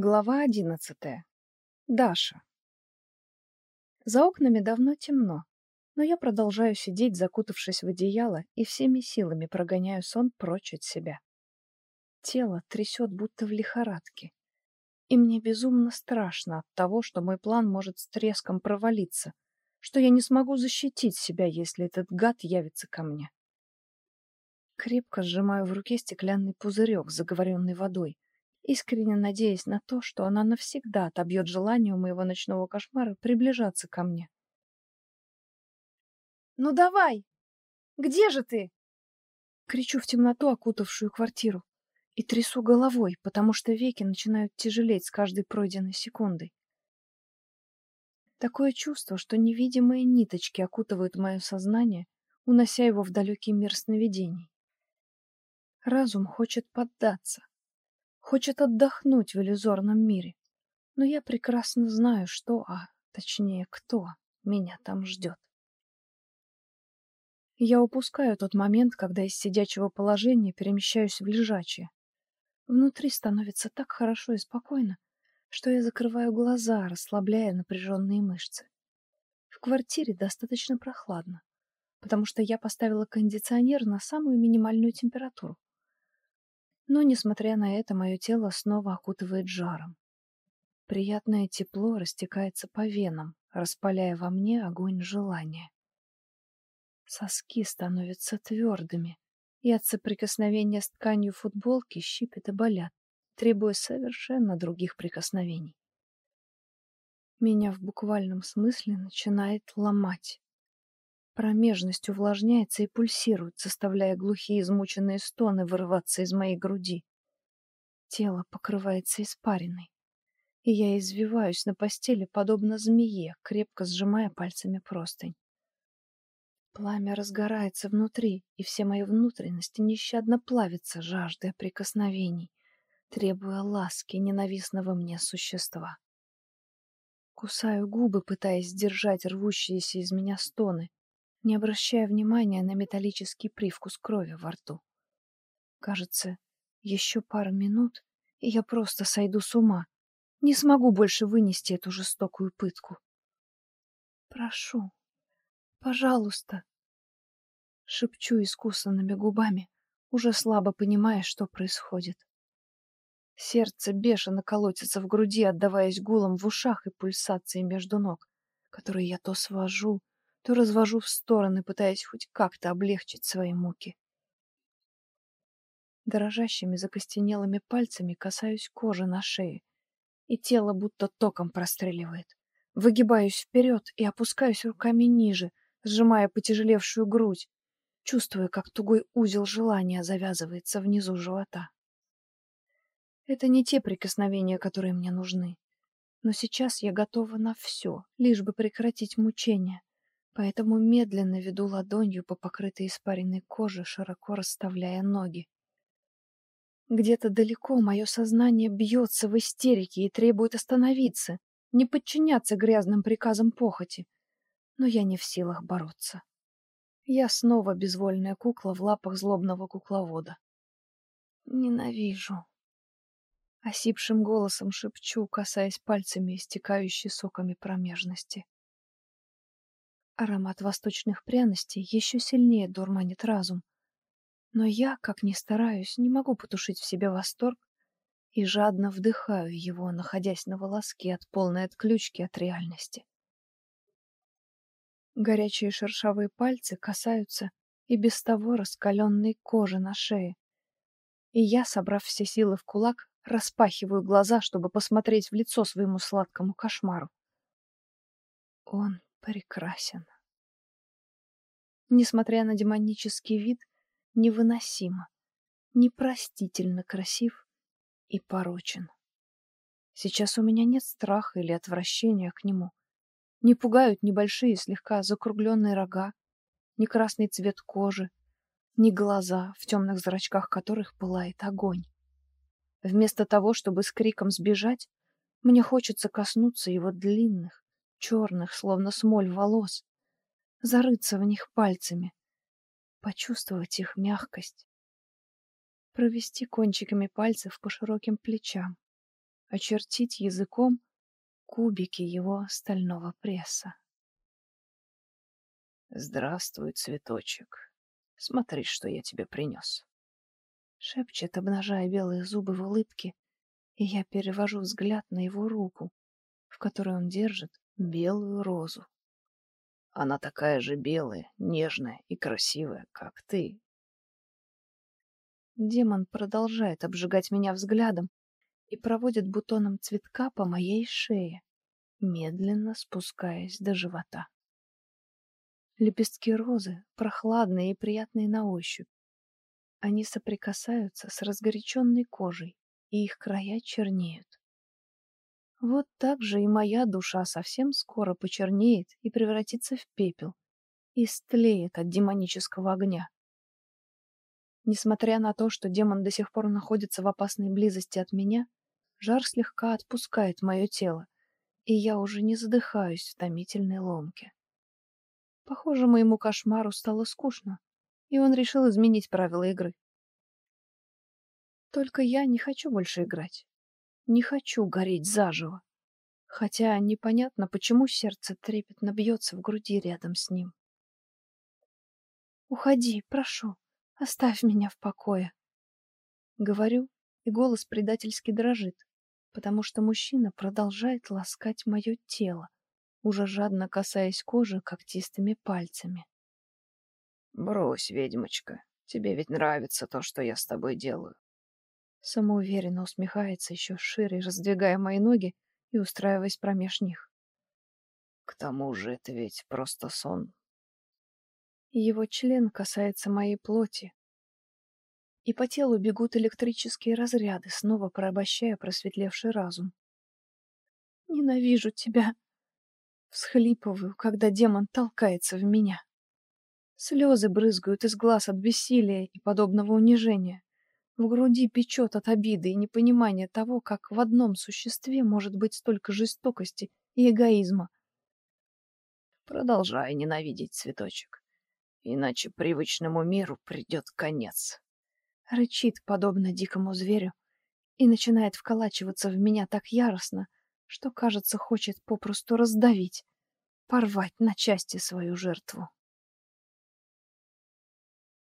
Глава одиннадцатая. Даша. За окнами давно темно, но я продолжаю сидеть, закутавшись в одеяло, и всеми силами прогоняю сон прочь от себя. Тело трясет, будто в лихорадке. И мне безумно страшно от того, что мой план может с треском провалиться, что я не смогу защитить себя, если этот гад явится ко мне. Крепко сжимаю в руке стеклянный пузырек с заговоренной водой, искренне надеясь на то, что она навсегда отобьет желание у моего ночного кошмара приближаться ко мне. «Ну давай! Где же ты?» Кричу в темноту, окутавшую квартиру, и трясу головой, потому что веки начинают тяжелеть с каждой пройденной секундой. Такое чувство, что невидимые ниточки окутывают мое сознание, унося его в далекий мир сновидений. Разум хочет поддаться, хочет отдохнуть в иллюзорном мире. Но я прекрасно знаю, что, а точнее, кто меня там ждет. Я упускаю тот момент, когда из сидячего положения перемещаюсь в лежачее. Внутри становится так хорошо и спокойно, что я закрываю глаза, расслабляя напряженные мышцы. В квартире достаточно прохладно, потому что я поставила кондиционер на самую минимальную температуру. Но, несмотря на это, мое тело снова окутывает жаром. Приятное тепло растекается по венам, распаляя во мне огонь желания. Соски становятся твердыми, и от соприкосновения с тканью футболки щипят и болят, требуя совершенно других прикосновений. Меня в буквальном смысле начинает ломать. Промежность увлажняется и пульсирует, заставляя глухие измученные стоны вырываться из моей груди. Тело покрывается испариной, и я извиваюсь на постели, подобно змее, крепко сжимая пальцами простынь. Пламя разгорается внутри, и все мои внутренности нещадно плавятся, жаждая прикосновений, требуя ласки ненавистного мне существа. Кусаю губы, пытаясь сдержать рвущиеся из меня стоны, не обращая внимания на металлический привкус крови во рту. Кажется, еще пару минут, и я просто сойду с ума. Не смогу больше вынести эту жестокую пытку. Прошу, пожалуйста, шепчу искусанными губами, уже слабо понимая, что происходит. Сердце бешено колотится в груди, отдаваясь гулом в ушах и пульсации между ног, которые я то свожу, то развожу в стороны, пытаясь хоть как-то облегчить свои муки. Дрожащими закостенелыми пальцами касаюсь кожи на шее, и тело будто током простреливает. Выгибаюсь вперед и опускаюсь руками ниже, сжимая потяжелевшую грудь, чувствуя, как тугой узел желания завязывается внизу живота. Это не те прикосновения, которые мне нужны. Но сейчас я готова на все, лишь бы прекратить мучения поэтому медленно веду ладонью по покрытой испаренной коже, широко расставляя ноги. Где-то далеко мое сознание бьется в истерике и требует остановиться, не подчиняться грязным приказам похоти. Но я не в силах бороться. Я снова безвольная кукла в лапах злобного кукловода. Ненавижу. Осипшим голосом шепчу, касаясь пальцами истекающей соками промежности. Аромат восточных пряностей еще сильнее дурманит разум. Но я, как ни стараюсь, не могу потушить в себе восторг и жадно вдыхаю его, находясь на волоске от полной отключки от реальности. Горячие шершавые пальцы касаются и без того раскаленной кожи на шее. И я, собрав все силы в кулак, распахиваю глаза, чтобы посмотреть в лицо своему сладкому кошмару. Он прекрасен. Несмотря на демонический вид, невыносимо, непростительно красив и порочен. Сейчас у меня нет страха или отвращения к нему. Не пугают небольшие, слегка закругленные рога, ни красный цвет кожи, ни глаза, в темных зрачках которых пылает огонь. Вместо того, чтобы с криком сбежать, мне хочется коснуться его длинных, черных, словно смоль волос, зарыться в них пальцами, почувствовать их мягкость, провести кончиками пальцев по широким плечам, очертить языком кубики его стального пресса. Здравствуй, цветочек. Смотри, что я тебе принес. Шепчет, обнажая белые зубы в улыбке, и я перевожу взгляд на его руку, в которой он держит белую розу. Она такая же белая, нежная и красивая, как ты. Демон продолжает обжигать меня взглядом и проводит бутоном цветка по моей шее, медленно спускаясь до живота. Лепестки розы прохладные и приятные на ощупь. Они соприкасаются с разгоряченной кожей, и их края чернеют. Вот так же и моя душа совсем скоро почернеет и превратится в пепел, и стлеет от демонического огня. Несмотря на то, что демон до сих пор находится в опасной близости от меня, жар слегка отпускает мое тело, и я уже не задыхаюсь в томительной ломке. Похоже, моему кошмару стало скучно, и он решил изменить правила игры. Только я не хочу больше играть. Не хочу гореть заживо. Хотя непонятно, почему сердце трепетно бьется в груди рядом с ним. «Уходи, прошу, оставь меня в покое». Говорю, и голос предательски дрожит, потому что мужчина продолжает ласкать мое тело, уже жадно касаясь кожи когтистыми пальцами. Брось, ведьмочка, тебе ведь нравится то, что я с тобой делаю. Самоуверенно усмехается еще шире, раздвигая мои ноги и устраиваясь промеж них. К тому же это ведь просто сон. Его член касается моей плоти, и по телу бегут электрические разряды, снова порабощая просветлевший разум. «Ненавижу тебя!» Всхлипываю, когда демон толкается в меня. Слезы брызгают из глаз от бессилия и подобного унижения. В груди печет от обиды и непонимания того, как в одном существе может быть столько жестокости и эгоизма. Продолжай ненавидеть цветочек, иначе привычному миру придет конец. Рычит, подобно дикому зверю, и начинает вколачиваться в меня так яростно, что, кажется, хочет попросту раздавить, порвать на части свою жертву.